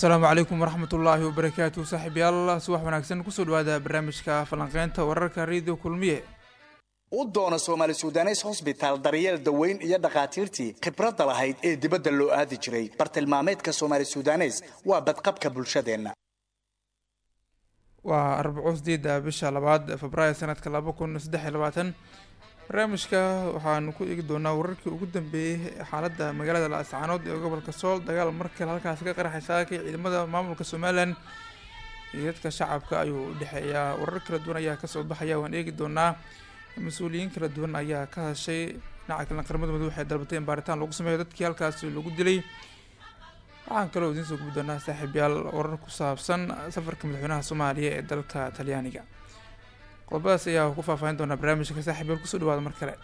asalaamu calaykum waraxmat ullaahi wabarakaatu saaxiibyaal subax wanaagsan ku soo dhawaada barnaamijka falanqeynta wararka radio kulmiye. U doona soomaali sudanes hosbitaal daryeel daweyn iyo dhakhaatiirtii khibradda lahayd ee dibadda loo aadi jiray. Bartilmaameedka soomaali sudanes waa badqabka bulshadeenna. Waa arbaco sideeda bisha labaad februaayo sanadka laba kun saddex iyo labaatan barnaamijka waxaanu ku eegi doonaa wararkii ugu dambeeyey xaaladda magaalada laascaanood ee gobolka sool dagaal markale halkaasi ka qaraxay saakay ciidamada maamulka somalilan iyo dadka shacabka ayuu u dhexeeyaa. Warar kala duwan ayaa ka soo baxaya waan eegi doonaa. Mas'uuliyiin kala duwan ayaa ka hashay dhinaca kalena qaramada mudug waxay dalbatay in baaritaan lagu sameeyo dadkii halkaasi lagu dilay. Waxaan kaloo idiin soo gubi doonaa saaxiibyaal warar ku saabsan safarka madaxweynaha soomaaliya ee dalka talyaaniga qodobadaas ayaa ku faahfaahin doonaa barnaamijka saaxiibyaal ku soo dhawaada mar kale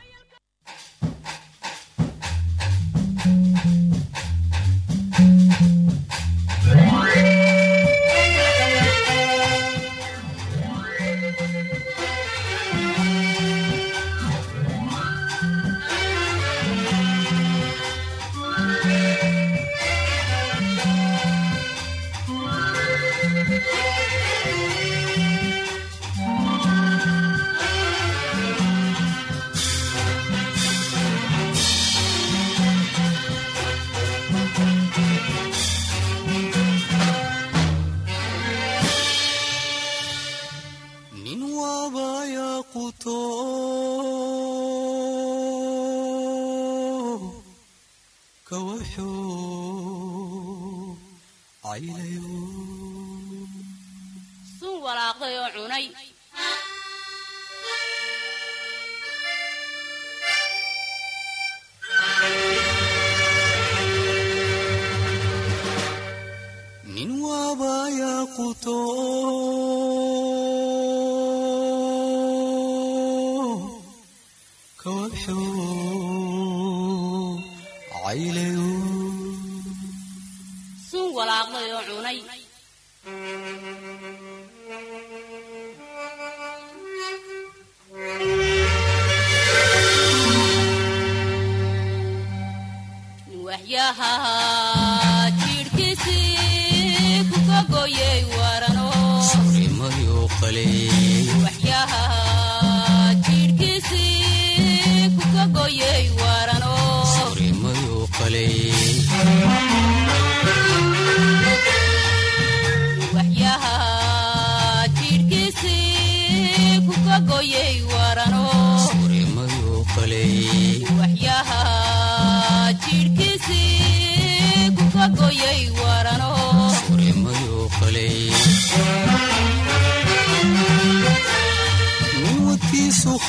sun walaaqday oo cunay nin waxyaha jidhkiisii ku kagoyey warano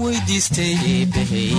weydiistay eebahay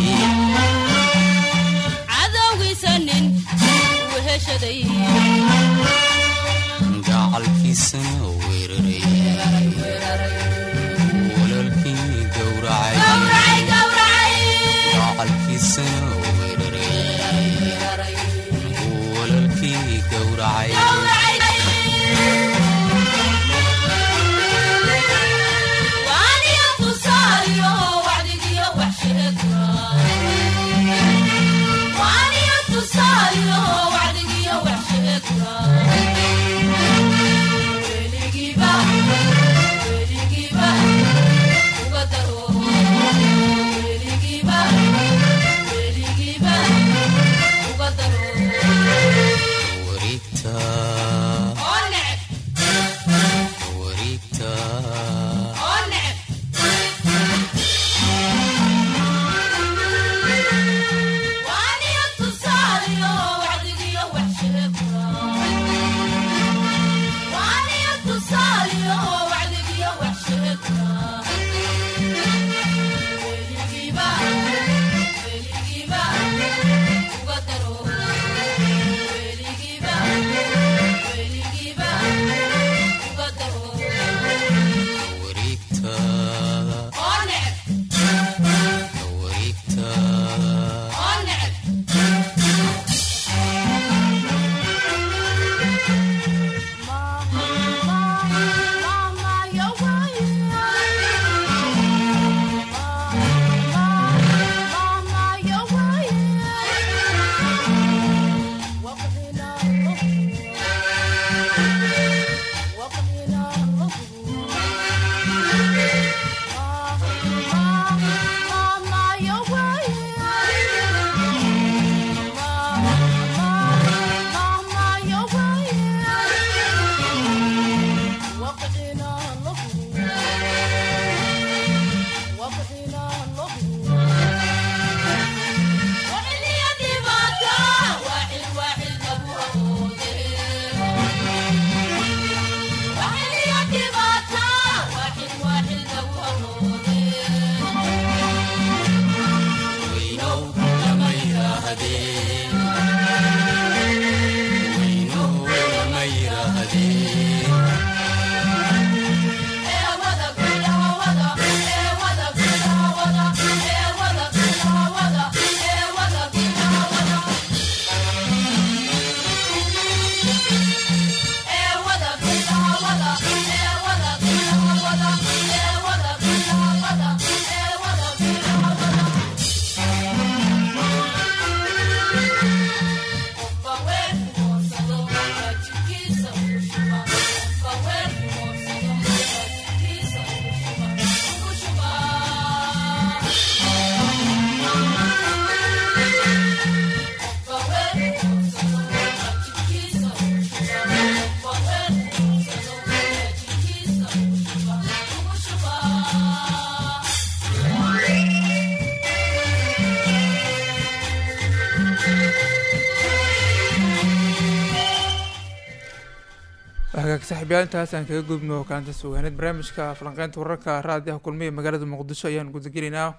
intaas aan kaga gudbno kaanta sugaaneed barnaamijka falanqeynta wararka raadiyaha kulmiya magaalada muqdisho ayaan gudagelaynaa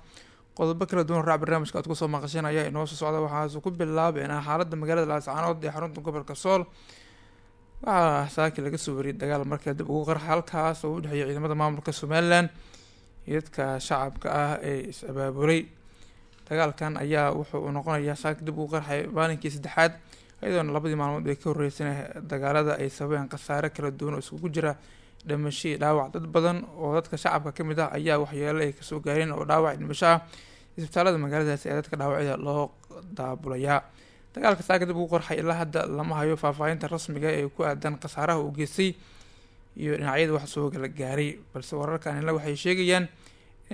qodobo kala duwan raac barnaamijka aad ku soo maqasheen ayaa inoo soo socda waxaase ku bilaabeynaa xaalada magaalada laascaanood ee xarunta gobolka sool. Waxaa saaki laga soo wariyay dagaal markaa dib ugu qarxa halkaas oo u dhexeeya ciidamada maamulka somalilan iyo dadka shacabka ah ee is-abaabulay dagaalkan ayaa wuxuu noqonayaa saaki dib ugu qarxay maalinkii saddexaad iyadoona labadii maalmood ay ka horreysana dagaalada ay sababeen khasaare kala duwan oo iskugu jira dhimasho iyo dhaawac dad badan oo dadka shacabka ka mid ah ayaa waxyeelo ay ka soo gaareen oo dhaawac dhimasho ah. Isbitaalada magaaladaasi ee dadka dhaawacyada loo daabulayaa. Dagaalka saaka dib ugu qorxay ilaa hadda lama hayo faahfaahinta rasmiga ee ku aadan khasaaraha uu geystay iyo dhinacyada wax soo gala gaaray balse wararkanila waxay sheegayaan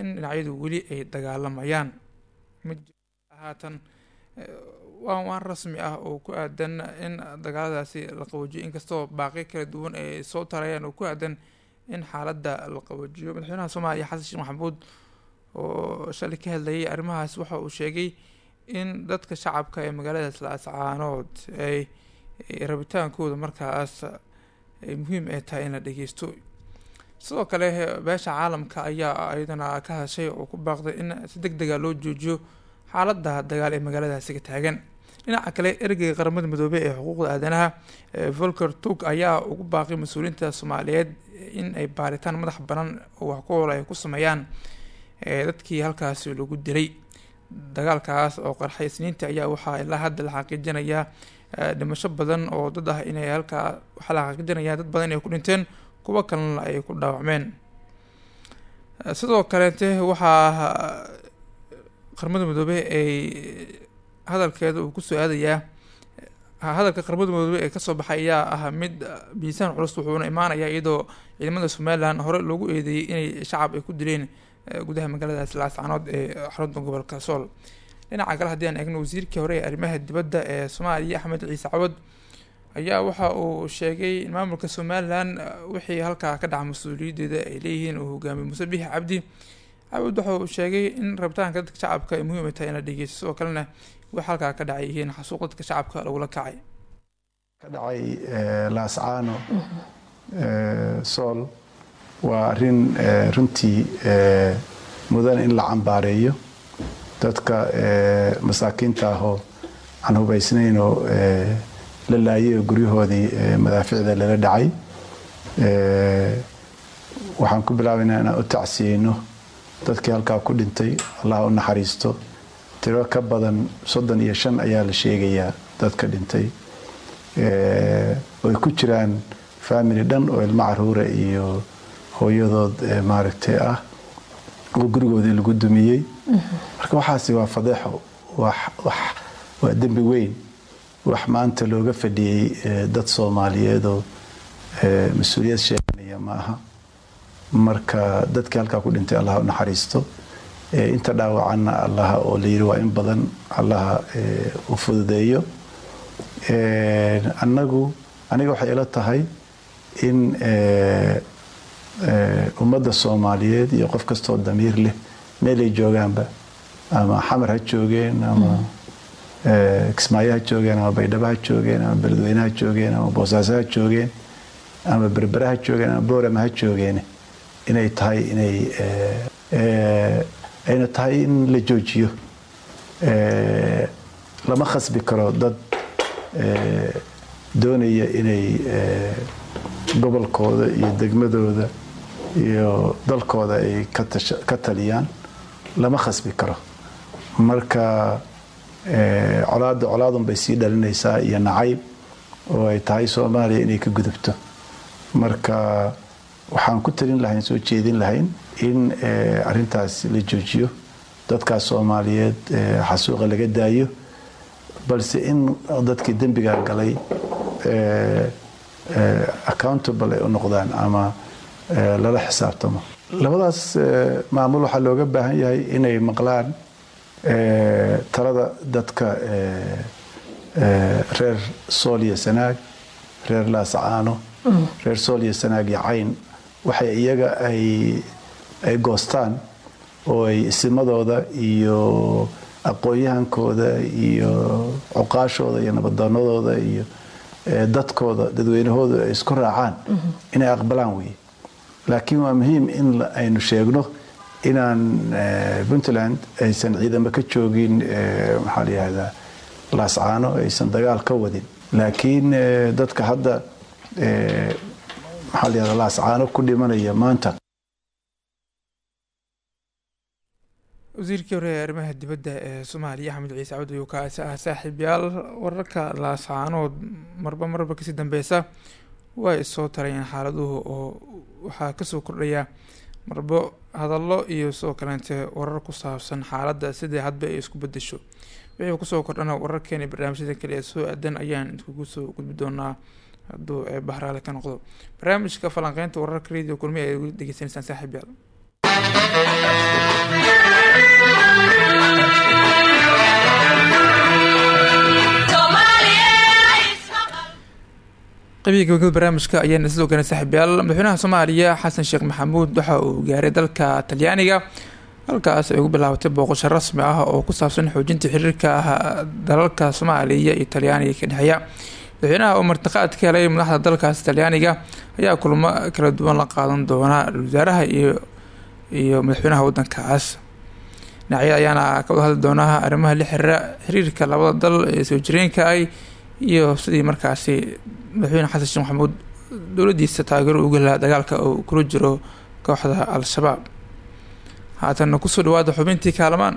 in dhinacyadu weli ay dagaalamayaan. Mid waan waan rasmi ah oo ku aadan in dagaaladaasi la qawajiyo inkastoo baaqi kala duwan ay soo tarayaan oo ku aadan in xaaladda la qawajiyo madaxweynaha soomaaliya xasan sheekh maxamuud oo shalay ka hadlayay arrimahaas waxa uu sheegay in dadka shacabka ee magaaladaas laascaanood ay rabitaankooda markaas ay muhiim ay tahay in la dhageysto. Sidoo kale beesha caalamka ayaa iyadana ka hadashay oo ku baaqday in si deg dega loo joojiyo xaalada dagaal ee magaaladaasi ka taagan. Dhinaca kale ergeyga qaramada midoobey ee xuquuqda aadanaha volker tug ayaa ugu baaqay mas'uuliyiinta soomaaliyeed in ay baaritaan madax banan oo wax ku hoola ay ku sameeyaan dadkii halkaasi lagu dilay dagaalkaas oo qarxay isniinta ayaa waxaa ilaa hadda la xaqiijinayaa dhimasho badan oo dad ah inay halkaa waxaa la xaqiijinayaa dad badan inay ku dhinteen kuwo kalena ay ku dhaawacmeen. Sidoo kaleete waxaa qaramada midoobey ay hadalkeeda uu ku soo aadayaa hadalka qaramada midoobey ee ka soo baxay ayaa ah mid miisaan culus wuxuuna imaanayaa iyadoo ciidamada somalilan hore loogu eedeeyey inay shacab ay ku dileen gudaha magaaladaas laascaanood ee xarunta gobolka sool. Dhinaca kale haddii aan eegno wasiirkii hore ee arrimaha dibadda ee soomaaliya axmed ciise cawad ayaa waxa uu sheegay in maamulka somalilan wixii halkaa ka dhaca mas'uuliyaddeeda ay leeyihiin uu hogaamiyey muuse bixi cabdi cabud waxa uu sheegay in rabitaanka dadka shacabka ay muhiim tahay in la dhegeysto sidoo kalena wax halkaa ka dhacay yihiin xasuuq dadka shacabka lagula kacay. Ka dhacay laascaano sool waa arrin runtii mudan in la cambaareeyo. Dadka masaakiinta ahoo aan hubaysnayn oo la laayay oo guryahoodii madaaficda lala dhacay. Waxaan ku bilaabaynaa inaan u tacsiyeyno dadkii halkaa ku dhintay allah u naxariisto. Tiro ka badan soddon iyo shan ayaa la sheegayaa dadka dhintay. Oy ku jiraan family dhan oo ilmo caruura iyo hooyadood maaragtay ah. Oo gurigoodii lagu dumiyey. Marka waxaasi waa fadeexo waa dembi weyn. Wax maanta looga fadhiyey dad soomaaliyeedoo mas'uuliyad sheeganaya ma aha marka dadkii halkaa ku dhintay allaha u naxariisto inta dhaawacanna allaha oo la yiri waa in badan allaha u fududeeyo. Annagu aniga waxay ila tahay in ummadda soomaaliyeed iyo qof kastoo damiir leh meelay joogaanba ama xamar ha joogeen ama kismaayo ha joogeen ama baydhabo ha joogeen ama beledweyne ha joogeen ama boosaaso ha joogeen ama berbere ha joogeen ama boorama ha joogeen inay tahay inay ayna tahay in la joojiyo. Lama khasbi karo dad doonaya inay gobolkooda iyo degmadooda iyo dalkooda ay ka taliyaan. Lama khasbi karo. Marka colaadda colaadun bay sii dhalinaysaa iyo nacayb oo ay tahay soomaaliya inay ka gudubto. Marka waxaan ku talin lahayn soo jeedin lahayn in arintaas la joojiyo. Dadkaas soomaaliyeed xasuuqa laga daayo balse in dadkii dembigaa galay accountable ay u noqdaan ama lala xisaabtamo. Labadaas maamul waxaa looga baahan yahay inay maqlaan talada dadka reer sooliya sanaag reer laasacaano reer sooliya sanaag iyo cayn waxay iyaga ay goostaan oo ay isimadooda iyo aqoon-yahankooda iyo cuqaashooda iyo nabadoonadooda iyo eh, dadkooda dadweynahooda ay isku raacaan inay aqbalaan weye laakiin waa muhiim in aynu sheegno inaan eh, puntland aysan ciidamo ka joogin eh, maxaa la yihahdaa laascaano aysan dagaal ka wadin. Laakiin dadka hadda maxaa laascaano ku dhimanaya maanta? Wasiirkii hore ee arrimaha dibadda ee soomaaliya axmed ciise cabdi ayuu kaasi ah saaxiibyaal wararka laascaanood marba marba ka sii dambeysa. Way soo tarayeen xaaladuhu oo waxaa ka soo kordhaya marbo hadallo iyo sidoo kaleente warar ku saabsan xaaladda sidai hadba ay isku bedesho wixii ku soo kordhana wararkeena barnaamijyada kale ee soo aadan ayaan idinkugu soo gudbi doonaa hadduu ee bahraale ka noqdo. Barnaamijka falanqeynta wararka radio kulmi ay weli degeysanaysaan saaxiibyaal qabiga gabagabada barnaamijka ayaana sidoo kale saaxiibyaal madaxweynaha soomaaliya xasan sheekh maxamuud waxa uu gaaray dalka talyaaniga halkaas ay ugu bilaabatay booqasho rasmi ah oo ku saabsan xoojinta xiriirka dalalka soomaaliya iyo talyaaniga ka dhexeeya madaxweynaha oo martiqaad ka helay madaxda dalkaas talyaaniga ayaa kulamo kala duwan la qaadan doona wasaaraha iyo iyo madaxweynaha wadankaas. Dhinacyada ayaana ka wada hadli doona arrimaha la xiriira xiriirka labada dal ee soo jireenka ay iyo sidii markaasi madaxweyne xasan sheekh maxamuud dowladiisa taageero uga helaa dagaalka uu kula jiro kooxda al-shabaab. Haatanna ku soo dhawaada xubintii kaalamaan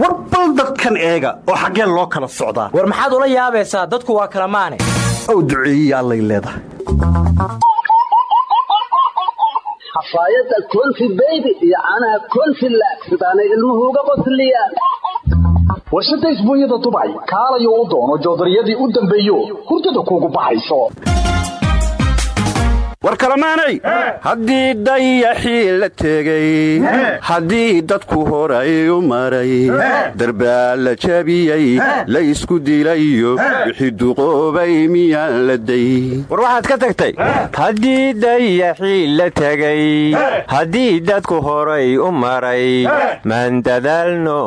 war bal dadkan eega oo xaggee loo kala socdaa. War maxaad ula yaabaysaa? Dadku waa kala maane. Ow duceeyiya allay leedahay. Xafaayadda konfi beybi iyo caanaha konfi laag sidaanay ilmuhu uga qosliyaan warshadda isbuunyada dubay kaalayo u doono joodariyadii u dambeeyo hurdada kuugu baxayso war kalamaanay? Haddii dayaxii la tegey haddii dadku horay u maray darbaa la jabiyey la isku dilayo wixii duqoobay miyaan la day. War waxaad ka tagtay? Haddii dayaxii la tegey haddii dadku horay u maray maan dadaalno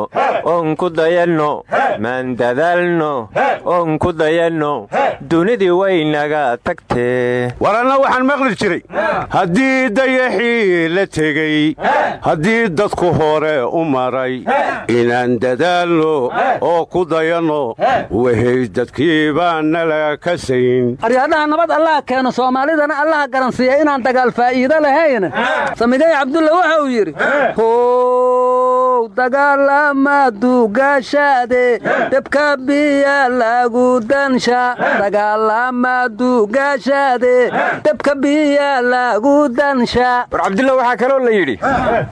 oon ku dayanno maan dadaalno oon ku dayanno dunidii waynaga tagtee maqli jiray. Haddii dayaxii la tegey haddii dadku hore u maray inaan dadaalno oo ku dayanno wahay dadkii baan nala kasayn aryadhaha nabad allaha keeno soomaalidana allaha garansiiya inaan dagaal faa'iido lahayn. Samigay cabdulla waxa uu yidhi how dagaalamadu gaashaade debka biya lagu dansha. Dagaalamadu gaashaade debka biya lagu dansha war cabdulla waxaa kaloo la yidhi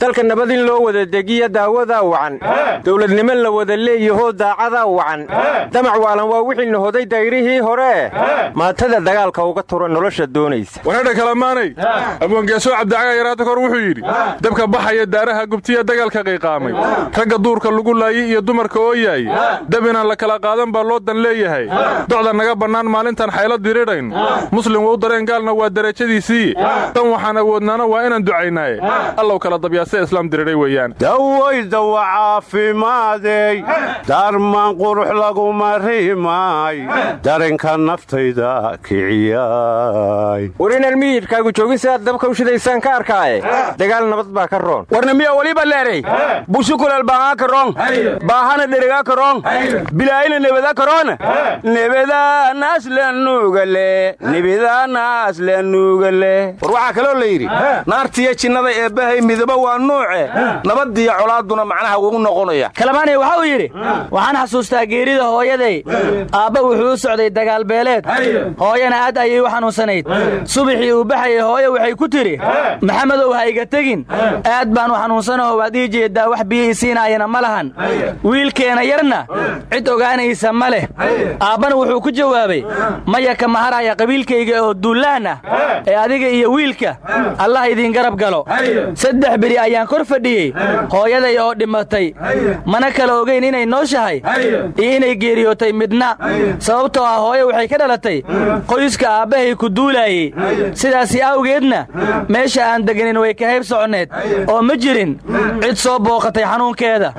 dalka nabad in loo wada degiya daawadaa wacan. Dowladnimo la wada leeyahoo daacadaa wacan. Damac waalan waa wixii nahoday dayrihii hore. Maatada dagaalka uga tura nolosha doonaysa. Wareedha kalamaanay abwangeesoo cabdicaga yaraata kor wuxuu yidhi dabka baxaya daaraha gubtiya dagaalka qiiqaamay. Ragga duurka lagu laayay iyo dumarka oo yaay dab inaan la kala qaadan baa loo dan leeyahay. Docda naga bannaan maalintan xaylo diridhayno muslim wou dareen gaalna waa derajadiisii tan waxaan awoodnaana waa inaan ducaynaaye allow kala dabyaase islaam diridhay weeyaan. Daway dawa caafimaadey. Daarmaan qurux laguma rimaay darenka naftayda kiciyay. War inaan miyidhkaagu joogin sidaad dabka u shidaysaan ka arkaaye dagaal nabad baa ka roon. Warnimiya waliba leeray bushukulal baahaa karoon baahana dherigaa karoon bilaayina nebada karoon nebadaanaas lanugale nebadaanaas lanugale war waxaa kaloo la yidhi naartiyo jinnada eebbahay midaba waa nuuce nabadiyo colaaduna macnaha ugu noqonaya kalamaanay waxa uu yidhi waxaan xasuustaa geerida hooyaday. Aabba wuxuu u socday dagaalbeeleed hooyana aad ayay u xanuunsanayd. Subaxii uu baxayay hooye waxay ku tidhi maxamedow ha iga tegin. Aad baan u xanuunsanaho waad ii jeeddaa wax biyo ii siinaayana ma lahan. Wiilkeena yarna cid ogaanaysa ma leh. Aabbana wuxuu ku jawaabay maya ka maharaya qabiilkayga oo duullaan ah ee adiga iyo wiilka allah idiin garab galo. Saddex beri ayaan kor fadhiyey. Hooyaday oo dhimatay. Mana kala ogayn inay nooshahay. Iyo inay geeriyootay midna. Sababtoo ah hooye waxay ka dhalatay. Qoyska aabbahay ku duulaayey sidaasi awgeedna meesha aan deganin way ka hayb soconneed. Oo ma jirin. Cid soo booqatay xanuunkeeda.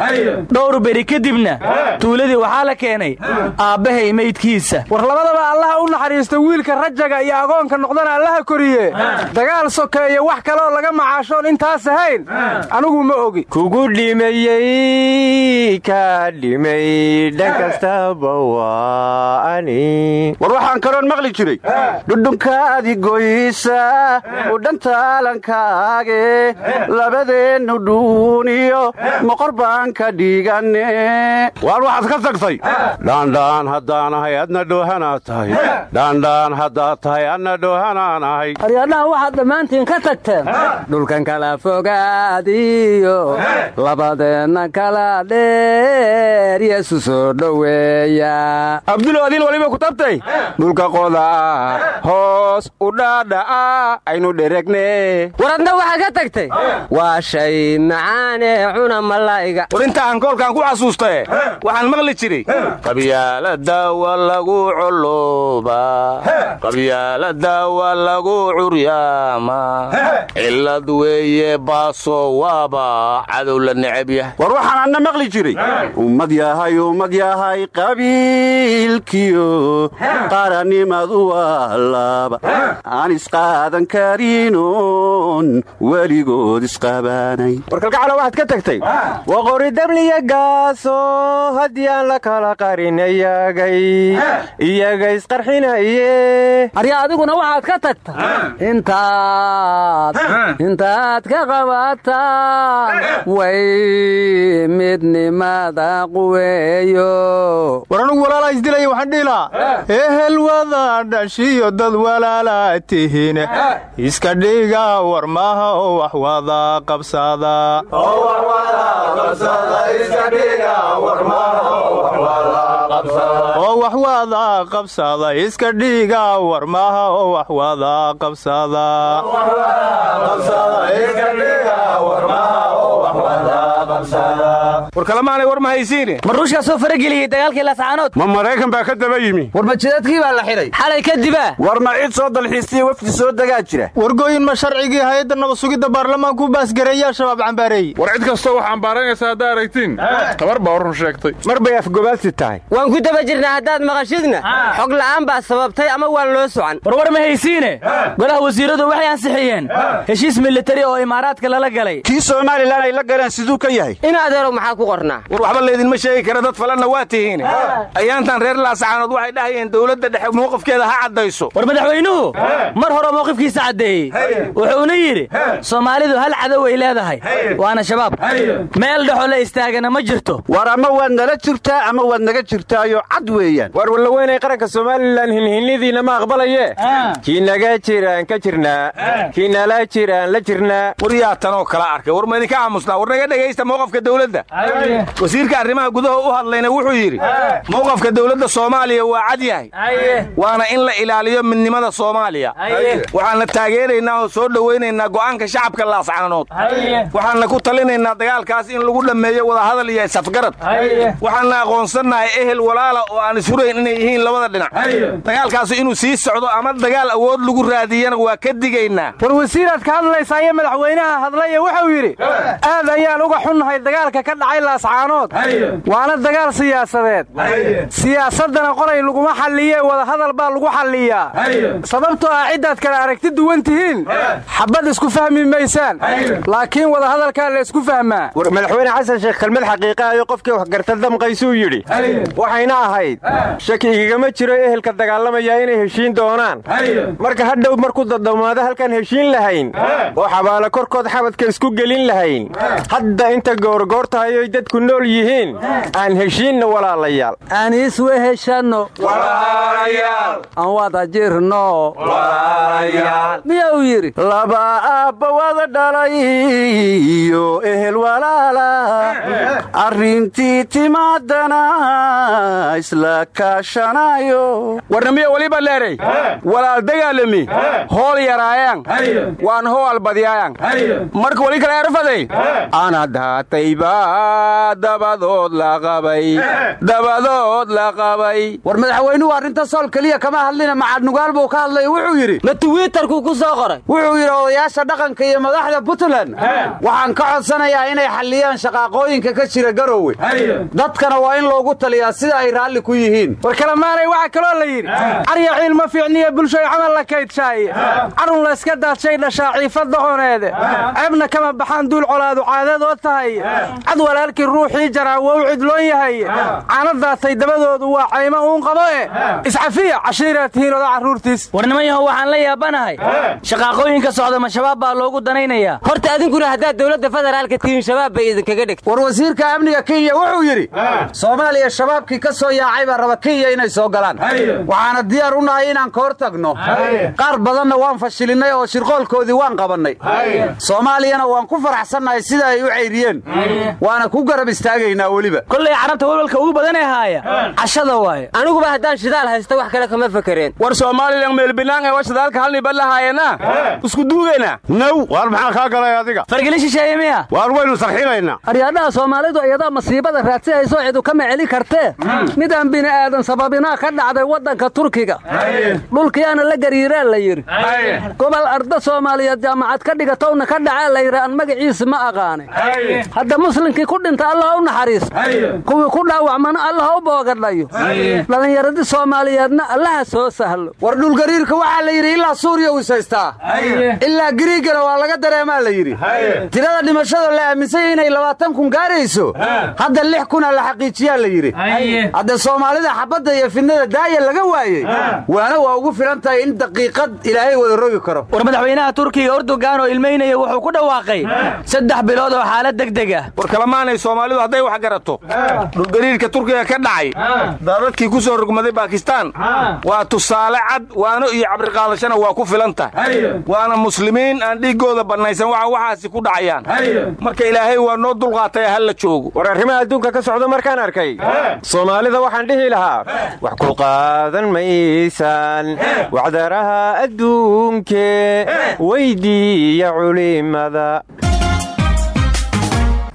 Dhowr beri kadibna tuuladii waxaa la keenay aabbahay meydkiisa. War labadaba allaha u naxariista wiilka rajaga iyo agoonka noqdana allaha koriye dagaal sokeeye wax kaleoo laga macaashoon intaas ahayn. Anigu ma ogi. Kugu dhimayey kaa dhimay dhan kastaba waa ani. War waxaan kaloon maqli jiray. Dhudhunkaadi goysa u dhantaalankaage labadeennu dhuuniyo moqor baan ka dhigane waar waxaad ka tagtay? Dhaandhaan haddaanahay adna dhoohanaa tahay. Dhaandhaan haddaad tahay adna dhoohanaan ahay aryadhaha waxaad dhammaantiin ka tagteen dhulkan kala fogaadiyo labadeenna kala dheer yeesu soo dhoweeya. Abdulo adiin waliba ku tabtay? Dhulka qoda hoos u dhaadha'a aynu dheregne war adna waxaa ka tagtay? Waa shay macaane cuna malaa'iga war inta aan koolkaan ku xasuustae waxaan maqli jiray. Qabyaalada wa lagu culuba qabyaalada wa lagu curyaama cillad weeye baaso waaba cadow la necab yahay war waxaan anna maqli jiray. Ummad yahay ummad yahay qabiilkiyo qaranimadu waa laba aan isqaadan karinon weligood isqabaanay war kalgacalo waxaad ka tagtay. Waqori dabliya gaaso haddii aan la kala qarin iyagay iyaga isqarxinaye arya adiguna waxaad ka tagta intaad intaad ka qabataan. Way midnimada quweeyo. War anugu walaalaa isdilaya waxaan dhihi lahaa ehel wada dhashiyo dad walaalaa tihiin iska dhiga war maaha oo wax wada qabsada oo wax wada qabsada iska dhiga war maaha oo wax wada qabsada war kalemaanay war ma haysiine ma ruushkaa soo farageliyey dagaalkii lascaanood ma maraykan baa ka daba yimi. War majidaadkii baa la xidhay xalay kadibaa war ma cid soo dalxiistiya wafdi soo degaa jira. Wargooyin ma sharcigii hay'adda nabasugidda baarlamaanku baasgareeyaa shabaab cambaareeyey. War cid kastoo wax ambaaraynaysa haddaa aragtiin. Tabar baa run sheegtay. Mar bay afgobaadsi tahay. Waan ku daba jirnaa haddaad maqashidna. Xog la'aan baa sababtay ama waan loo socan war war ma haysiine? Golaha wasiiradu waxay ansixiyeen. Heshiis militari oo imaaraadka lala galay. Kii somalilan ay la galeen siduu ka yahay? In adeerow maxaa ku qornaa war waxba laydinma sheegi kara dad falanna waa tihiin. Ayaantan reer laasacaanood waxay dhahayeen dowladda dhexe mowqifkeeda ha caddayso. War madaxweynuhu? Mar hore mowqifkiisa caddeeyey. Wuxuuna yidhi soomaalidu hal cadow ay leedahay. Waana shabaab. Meel dhexoo la istaagana ma jirto. War ama waad nala jirtaa ama waad naga jirtaayo cad weeyaan. War wallaweynay qaranka somalilan hinhinnidiina ma aqbalaye? Kii naga jiraan ka jirnaa. Kii nala jiraan la jirnaa. War yaa tanoo kala arkay. War ma idinka aamusnaa. War naga dhegaysta mowqafka dowladda wasiirka arrimaha gudaha u hadlayna wuxuu yidhi mowqafka dowladda soomaaliya waa cad yahay. Waana in la ilaaliyo midnimada soomaaliya. Waxaanna taageeraynaa oo soo dhowaynaynaa go'aanka shacabka laascaanood waxaanna ku talinaynaa dagaalkaas in lagu dhammeeyo wadahadal iyo isafgarad. Waxaanna aqoonsannahay ehel walaala oo aan ishurayn inay yihiin labada dhinac. Dagaalkaasu inuu sii socdo ama dagaal awood lagu raadiyana waa ka digaynaa. War wasiiraad ka hadlaysaayo madaxweynaha hadlaya wuxuu yidhi aad ayaan uga xunnahay dagaalka ka dhacay laascaanood waana dagaal siyaasadeed. Siyaasaddana qoray laguma xalliye wadahadal baa lagu xalliyaa sababtoo ah ciddaad kale aragti duwan tihiin. Xabad isku fahmi maysaan. Laakiin wadahadalkaa la isku fahmaa. War madaxweyne xasan sheekh kelmad xaqiiqaayo qofkii wax garta damqaysuu yidhi. Waxayna ahayd shaki igagama jiro ehelka dagaalamaya inay heshiin doonaan. Marka hadhow markuu dadamaado halkaan heshiin lahayn. Oo xabaalo korkood xabadka isku gelin lahayn. Hadda inta goorgoortahayo dadku nool yihiin aan heshiinna walaalayaal. Aan iswe heshanno. Aan wada jirno miyuu yidhi laba aabba wada dhalay iyo ehel walaala. Arrintii timaadana isla kaashanayo warnamiyo weliba leeray? Walaal dagaalami. Hool yaraayaan. Waan hool badiyaayan marka weli kale erfaday ana daatayba dabadood la qabay. Dabadood la qabay. War madaxweynuhu arrinta sool keliya kama hadlina. Macadnugaal buu ka hadlay. Wuxuu yidhi ma twitter-kuu ku soo qoray? Wuxuu yidhi odayaasha dhaqanka iyo madaxda puntland waxaan ka codsanayaa inay xalliyaan shaqaaqooyinka ka jira garowe. Dadkana waa in loogu taliyaa sida ay raalli ku yihiin. War kalemaanay waxaa kaloo la yidhi carya ciilma fiicniyo bulshoy camal la kaydshaay carun la iska daadshay dhashaa ciifa doqoneede ceebna kama baxaan duul colaadu caadadoo tahay. Cad walaalkii ruuxii jaraa wou cidloon yahay. Caana daatay dabadoodu waa caymo uun qabo e iscafiya cashiiraa tihiin oda carruurtiis warnimayaho waxaan la yaabanahay. Shaqaaqooyinka socda ma shabaab baa loogu danaynayaa horta adinkuna haddaad dowladda federaalka tihiin shabaab bay idinkaga dhigta war wasiirka amniga kenya wuxuu yidhi soomaaliya shabaabkii ka soo yaacay baa raba kenya inay soo galaan. Waxaana diyaar u nahay inaan ka hor tagno qaar badanna waan fashilinay oo shirqoolkoodii waan qabannay. Soomaaliyana waan ku faraxsannahay sida ay u cayriyeen waana ku garab istaagaynaa weliba. Kollay carabta walwalka ugu badanee haaya cashada waaye. Aniguba haddaan shidaal haysta wax kale kama fakereen war soomaalilan meelbinaan ee washadaalka halniba lahaayana isku duugayna. Naw! Waar maxaa kaa galay adiga? Fargeli shisheeye miya? Waar waynu sarxinaynaa aryaadhaha soomaalidu iyadaa masiibada raadsihaysoo cidu kama celi kartee midaan bini aadan sababinaa ka dhacday waddanka turkiga. Dhulkiyaana la gariiraa la yidhi. Gobol arda soomaaliyeed jaamacad ka dhigatowna ka dhacaa la yidhi aan magaciisa ma aqaane. Hadda muslimkii ku dhinta allah u naxariiso kuwii ku dhaawacmana allah u boogadhayo dhallinyaradii soomaaliyeedna allaha soo sahlo war dhulgariirka waxaa la yidhi ilaa suuriya uu saystaa. Ilaa giriigana waa laga dareemaa la yidhi. Tirada dhimashada la aaminsanya inay labaatan kun gaarayso. Hadda lix kuna la xaqiijiyaa la yidhi hadda soomaalida xabadda iyo fidnada daaya laga waayey waana waa ugu filan tahay in daqiiqad ilaahay wada rogi karo. War madaxweynaha turkiga erdogan oo ilmaynaya wuxuu ku dhawaaqay saddex bilood oo xaalad degdeg ah war kalamaanay soomaalidu hadday wax garato. Dhulgariirka turkiga ka dhacay. Dadadkii ku soo rogmaday baakistaan waa tusaale cad waano iyo cabriqaadashana waa ku filan tahay waana muslimiin aan dhiiggooda bannaysan waxa waxaasi ku dhacayaan. Marka ilaahay waa noo dulqaatay ha la joogo. War arrimaha adduunka ka socdo markaan arkay. Soomaalida waxaan dhihi lahaa wax ku qaadan maysaan wacdaraha adduunke weydiiya culimada.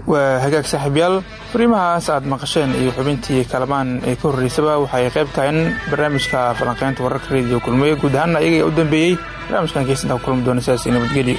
Waa hagaag saaxiibyaal fariimahaas aad maqasheen iyo xubintii kalamaan ee ka horraysaba waxay qayb tahayn barnaamijka falanqaynta wararka rediyo kulmiye. Guud ahaanna iyaga u dambeeyey barnaamijkan keesintaa ku kulmi doona sidaas nabadgelyo